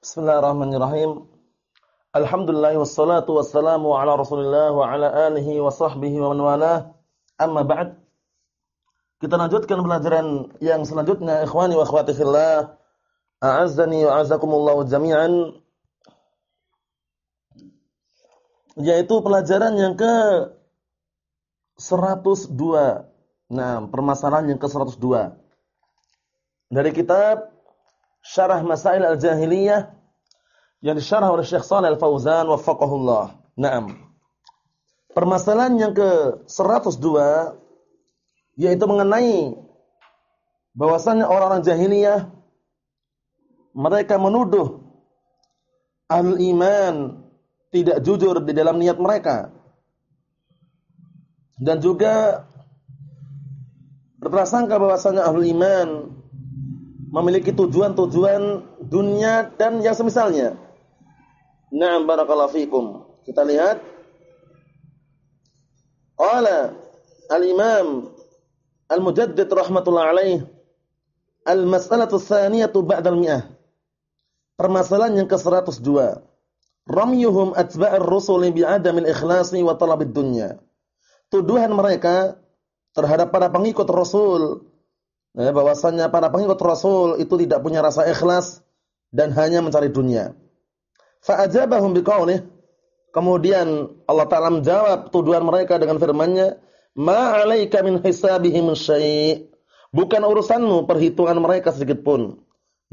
Bismillahirrahmanirrahim. Alhamdulillah wassalatu wassalamu ala Rasulillah wa ala alihi wa sahbihi wa man walah. Amma ba'd. Kita lanjutkan pelajaran yang selanjutnya ikhwani wa akhwati fillah. A'azzani wa a'azzakumullah jami'an. Yaitu pelajaran yang ke 102. Nah, permasalahan yang ke 102. Dari kitab Syarah Masail Al-Jahiliyah yang disyarah oleh Syekh Shalih Al-Fauzan waffaqahullah. Naam. Permasalahan yang ke-102 yaitu mengenai bahwasannya orang-orang jahiliyah mereka menuduh al-iman tidak jujur di dalam niat mereka. Dan juga berprasangka bahwasanya ahlul iman memiliki tujuan-tujuan dunia dan yang semisalnya. Na'am barakallahu fikum. Kita lihat. Qala al-Imam Al-Mujaddid rahmatullah alaih Al-mas'alatu tsaniyatu ba'dal mi'ah. Permasalahan yang ke-102. Ramyuhum atba'ir rusuli bi'adamil ikhlasi wa talabid dunya. Tuduhan mereka terhadap para pengikut Rasul Ya, bahwasannya para pengikut Rasul itu tidak punya rasa ikhlas dan hanya mencari dunia. Fa'ajabahum biqaulih. Kemudian Allah Ta'ala menjawab tuduhan mereka dengan firman-Nya, "Ma 'alaika min hisabihim syai'." Bukan urusanmu perhitungan mereka sedikit pun.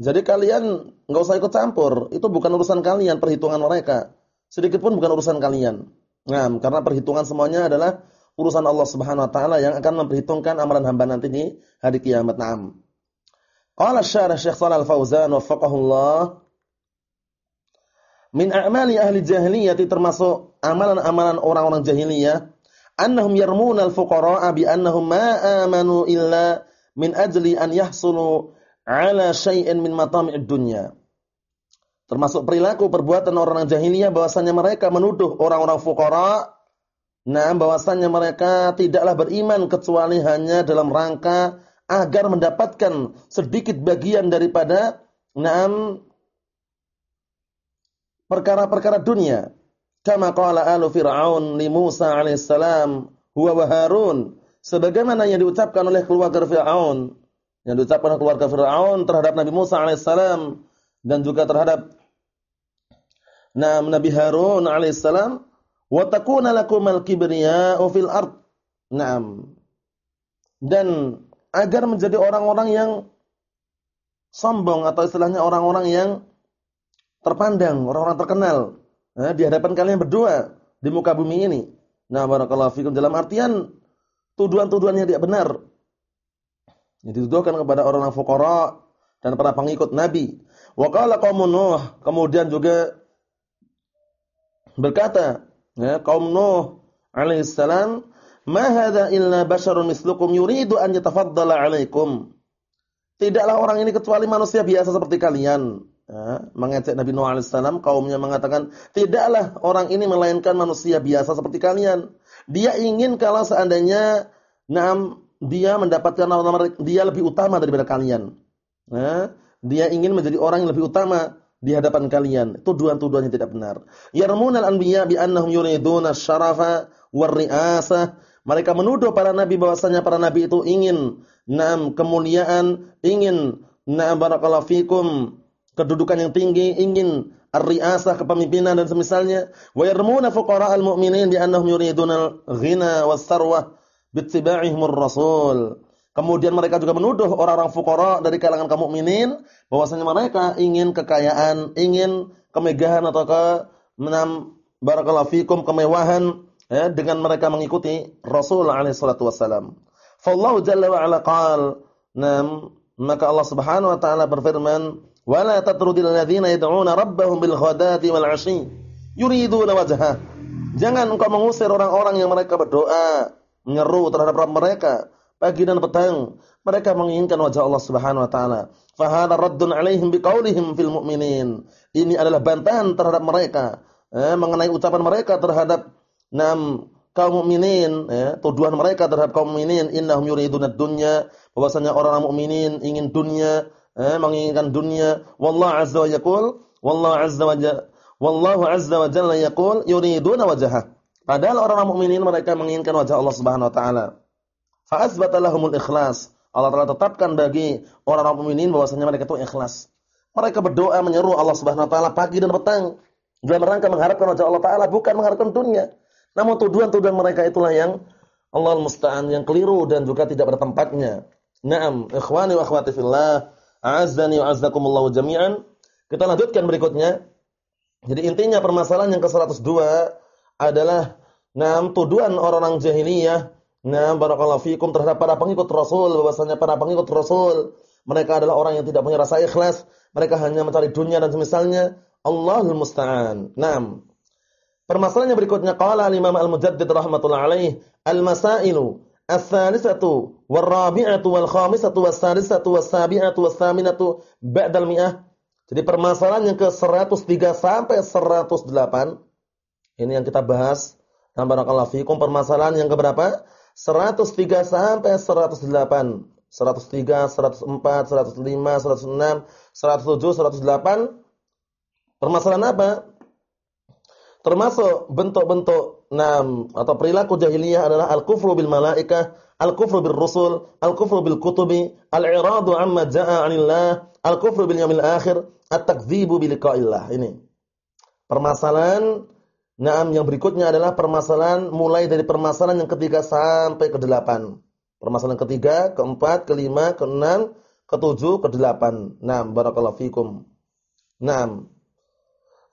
Jadi kalian enggak usah ikut campur. Itu bukan urusan kalian perhitungan mereka. Sedikit pun bukan urusan kalian. Nah, karena perhitungan semuanya adalah urusan Allah Subhanahu wa taala yang akan memperhitungkan amalan hamba nanti di hari kiamat. Naam. Qala Syarah Syekh Shalal Min a'mali ahli jahiliyah termasuk amalan-amalan orang-orang jahiliyah annahum yarmuna al-fuqara'a bi annahum ma amanu illa min ajli an yahsulu ala syai'in min matami'id dunya. Termasuk perilaku perbuatan orang-orang jahiliyah bahwasanya mereka menuduh orang-orang fuqara Nah, bahwasannya mereka tidaklah beriman kecuali hanya dalam rangka agar mendapatkan sedikit bagian daripada naam perkara-perkara dunia. Kama qala alu Fir'aun li Musa alaihissalam huwa wa Harun. Sebagaimana yang diucapkan oleh keluarga Fir'aun. Yang diucapkan oleh keluarga Fir'aun terhadap Nabi Musa alaihissalam dan juga terhadap Nabi Harun alaihissalam wa takuna lakumal kibriya'u fil ard. Naam. Dan agar menjadi orang-orang yang sombong atau istilahnya orang-orang yang terpandang, orang-orang terkenal nah, di hadapan kalian berdua di muka bumi ini. Nah, barakallahu fikum dalam artian tuduhan-tuduhan yang tidak benar. Yang dituduhkan kepada orang-orang fuqara dan para pengikut Nabi. Wa qala Nuh, kemudian juga berkata ya, kaum Nuh alaihissalam, "Ma hadza illa basharun mislukum yuridu an yatafaddala 'alaikum." Tidaklah orang ini kecuali manusia biasa seperti kalian. Ya, mengecek Nabi Nuh alaihissalam, kaumnya mengatakan, "Tidaklah orang ini melainkan manusia biasa seperti kalian." Dia ingin kalau seandainya nam dia mendapatkan nama dia lebih utama daripada kalian. Ya, dia ingin menjadi orang yang lebih utama di hadapan kalian. Tuduhan-tuduhan yang tidak benar. Yarmunal anbiya bi annahum yuriduna syarafa war ri'asah. Mereka menuduh para nabi bahwasanya para nabi itu ingin nam kemuliaan, ingin na'am barakallahu fikum kedudukan yang tinggi, ingin ar-ri'asah kepemimpinan dan semisalnya. Wa yarmuna fuqara'al mu'minin bi annahum yuriduna al-ghina was-sarwah bittiba'ihimur rasul. Kemudian mereka juga menuduh orang-orang fukara dari kalangan kaum mukminin bahwasanya mereka ingin kekayaan, ingin kemegahan atau ke menam barakallahu fikum kemewahan ya, dengan mereka mengikuti Rasul alaihi salatu wasallam. Fallahu jalla wa ala qal, nam maka Allah Subhanahu wa taala berfirman, "Wala tatrudil ladzina yad'una rabbahum bil ghadati wal 'ashi yuriduna wajhah." Jangan engkau mengusir orang-orang yang mereka berdoa, menyeru terhadap Rabb mereka pagi dan petang mereka menginginkan wajah Allah Subhanahu wa taala. Fa hadha raddun 'alaihim biqaulihim fil mu'minin. Ini adalah bantahan terhadap mereka eh, mengenai ucapan mereka terhadap enam kaum mukminin ya, tuduhan mereka terhadap kaum mukminin innahum yuridunad dunya bahwasanya orang-orang mukminin ingin dunia eh, menginginkan dunia. Wallahu azza wa yaqul, wallahu azza wa jalla, wallahu azza wa jalla yaqul yuriduna wajhah. Padahal orang-orang mukminin mereka menginginkan wajah Allah Subhanahu wa taala. Fa asbata lahumul ikhlas. Allah telah tetapkan bagi orang-orang mukminin bahwasanya mereka itu ikhlas. Mereka berdoa menyeru Allah Subhanahu wa taala pagi dan petang dalam rangka mengharapkan wajah Allah taala bukan mengharapkan dunia. Namun tuduhan-tuduhan mereka itulah yang Allah musta'an yang keliru dan juga tidak bertempatnya. Naam, ikhwani wa akhwati fillah, a'azzani wa azzakumullah jami'an. Kita lanjutkan berikutnya. Jadi intinya permasalahan yang ke-102 adalah naam tuduhan orang-orang jahiliyah, naam barakallahu fikum terhadap para pengikut Rasul, bahwasanya para pengikut Rasul mereka adalah orang yang tidak punya rasa ikhlas, mereka hanya mencari dunia dan semisalnya. Allahul musta'an. Naam. Permasalahan yang berikutnya qala al-Imam Al-Mujaddid rahimatullah alaih, al-masailu ats-tsalitsatu war-rabi'atu wal-khamisatu was-sadisatu was-sabi'atu was-tsaminatu ba'dal mi'ah. Jadi permasalahan yang ke-103 sampai 108 ini yang kita bahas. Nah, barakallahu fikum permasalahan yang keberapa? 103 sampai 108. 103, 104, 105, 106, 107, 108. Permasalahan apa? Termasuk bentuk-bentuk nam atau perilaku jahiliyah adalah al-kufru bil malaikah, al-kufru bil rusul, al-kufru bil kutubi, al-i'radu amma jaa 'anillah, al-kufru bil yaumil akhir, at-takdzibu bi liqa'illah. Ini. Permasalahan Naam yang berikutnya adalah permasalahan mulai dari permasalahan yang ketiga sampai ke delapan. Permasalahan ketiga, keempat, kelima, keenam, ketujuh, kedelapan. Naam barakallahu fikum. Naam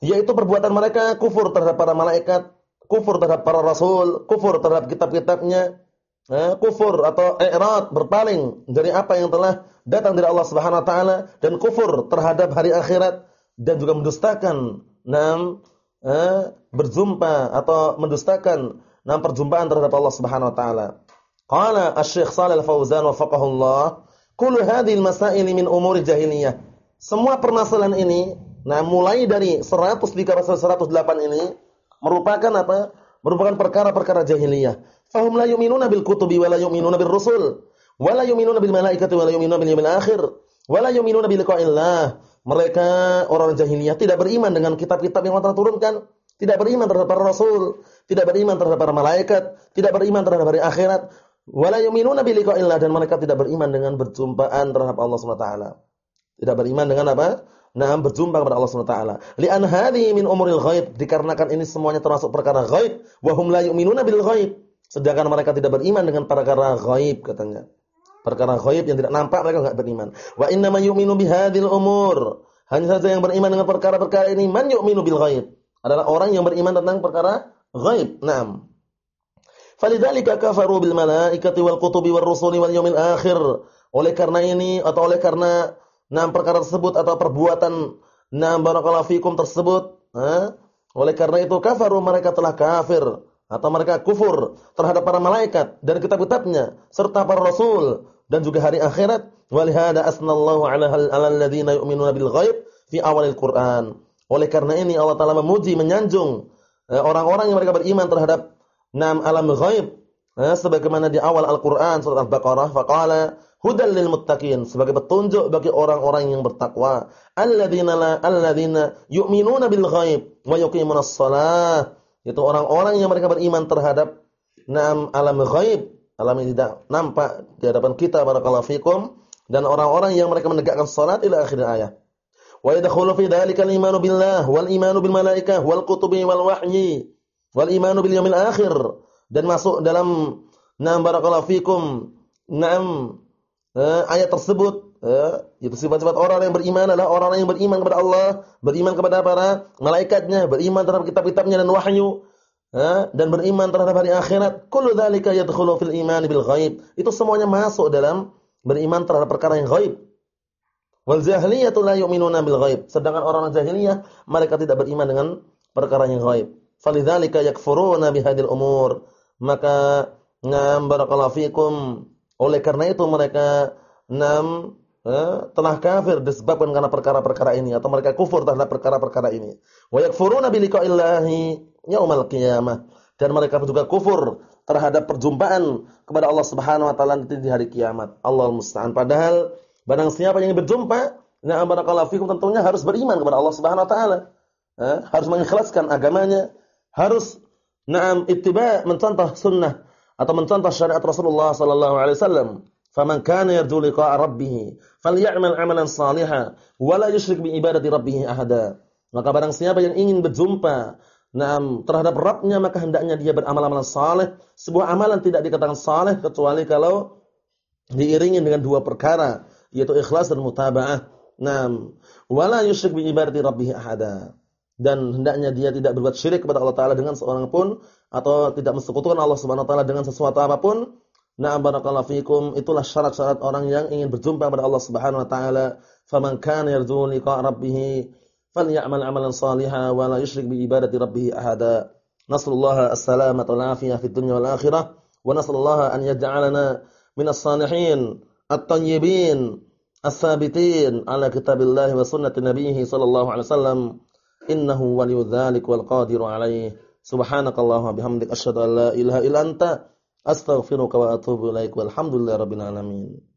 yaitu perbuatan mereka kufur terhadap para malaikat, kufur terhadap para rasul, kufur terhadap kitab-kitabnya, eh, kufur atau i'rad berpaling dari apa yang telah datang dari Allah Subhanahu wa taala dan kufur terhadap hari akhirat dan juga mendustakan enam eh, berjumpa atau mendustakan enam perjumpaan terhadap Allah Subhanahu wa taala. Qala Asy-Syaikh Shalal Fauzan wafaqahullah, kullu hadhihi al-masail min umuri jahiliyah. Semua permasalahan ini Nah, mulai dari 103 pasal 108 ini merupakan apa? Merupakan perkara-perkara jahiliyah. Fahum la yu'minuna bil kutubi wa la yu'minuna bir rusul, wa la yu'minuna bil malaikati wa la yu'minuna bil yaumil akhir, wa la yu'minuna bi liqa'illah. Mereka orang jahiliyah tidak beriman dengan kitab-kitab yang Allah turunkan, tidak beriman terhadap para rasul, tidak beriman terhadap para malaikat, tidak beriman terhadap hari akhirat, wa la yu'minuna bi liqa'illah dan mereka tidak beriman dengan berjumpaan terhadap Allah Subhanahu wa taala. Tidak beriman dengan apa? Nah, berjumpa kepada Allah Subhanahu wa taala. Li'an hadhi min umuril ghaib, dikarenakan ini semuanya termasuk perkara ghaib, wa hum la yu'minuna bil ghaib. Sedangkan mereka tidak beriman dengan perkara ghaib katanya. Perkara ghaib yang tidak nampak mereka enggak beriman. Wa inna ma yu'minu bihadhil umur. Hanya saja yang beriman dengan perkara-perkara ini man yu'minu bil ghaib. Adalah orang yang beriman tentang perkara ghaib. Naam. Falidzalika kafaru bil malaikati wal kutubi war rusuli wal yaumil akhir. Oleh karena ini atau oleh karena Nah, perkara tersebut atau perbuatan nah barakallahu fikum tersebut, ha? oleh karena itu kafaru mereka telah kafir atau mereka kufur terhadap para malaikat dan kitab-kitabnya serta para rasul dan juga hari akhirat. Walihada asnallahu ala alladziina yu'minuna bil ghaib fi awalil Qur'an. Oleh karena ini Allah Taala memuji menyanjung eh, orang-orang yang mereka beriman terhadap enam alam ghaib eh, sebagaimana di awal Al-Qur'an surat Al-Baqarah faqala Hudan lil muttaqin sebagai petunjuk bagi orang-orang yang bertakwa. Alladzina la alladzina yu'minuna bil ghaib wa yuqimunas shalah. Itu orang-orang yang mereka beriman terhadap enam alam ghaib, alam yang tidak nampak di hadapan kita barakallahu fikum dan orang-orang yang mereka menegakkan salat ila akhir ayat. Wa yadkhulu fi dzalika al-imanu billah wal imanu bil malaikah wal kutubi wal wahyi wal imanu bil yaumil akhir dan masuk dalam nam barakallahu fikum nam eh, ayat tersebut eh, itu sifat-sifat orang yang beriman adalah orang-orang yang beriman kepada Allah, beriman kepada para malaikatnya, beriman terhadap kitab-kitabnya dan wahyu eh, dan beriman terhadap hari akhirat. Kullu dzalika yadkhulu fil iman bil ghaib. Itu semuanya masuk dalam beriman terhadap perkara yang ghaib. Wal jahiliyatu la yu'minuna bil ghaib. Sedangkan orang jahiliyah mereka tidak beriman dengan perkara yang ghaib. Falidzalika yakfuruna bihadil umur. Maka ngam barakallahu fikum oleh karena itu mereka enam eh, telah kafir disebabkan karena perkara-perkara ini atau mereka kufur terhadap perkara-perkara ini. Wa yakfuruna bi liqa'illahi yaumal qiyamah dan mereka juga kufur terhadap perjumpaan kepada Allah Subhanahu wa taala di hari kiamat. Allah musta'an. Padahal Barang siapa yang berjumpa, na'am barakallahu fikum tentunya harus beriman kepada Allah Subhanahu wa taala. Eh, harus mengikhlaskan agamanya, harus na'am ittiba mencontoh sunnah atau mencontoh syariat Rasulullah sallallahu alaihi wasallam. Faman kana yarju liqa'a rabbih falyamal 'amalan salihan wa la yusyrik bi ibadati rabbih ahada. Maka barang siapa yang ingin berjumpa Naam, terhadap Rabbnya maka hendaknya dia beramal-amalan saleh. Sebuah amalan tidak dikatakan saleh kecuali kalau diiringi dengan dua perkara, yaitu ikhlas dan mutaba'ah. Naam, wala yusyrik bi ibadati rabbih ahada. Dan hendaknya dia tidak berbuat syirik kepada Allah taala dengan seorang pun atau tidak mensekutukan Allah Subhanahu wa taala dengan sesuatu apa pun. Na'am barakallahu fikum, itulah syarat-syarat orang yang ingin berjumpa kepada Allah Subhanahu wa taala. Faman kana yarju liqa rabbih falyamal amalan salihan wa la yusyrik bi ibadati rabbih ahada. Nasallallahu as-salamata wal afiyah fid dunya wal akhirah wa nasallallahu an yaj'alana minas salihin at-tayyibin as-sabitin ala kitabillah wa sunnati nabiyhi sallallahu alaihi wasallam إنه ولي ذلك والقادر عليه. سبحانك اللهم بحمدك أشهد أن لا إله إلا أنت أستغفرك وأتوب إليك والحمد لله رب العالمين.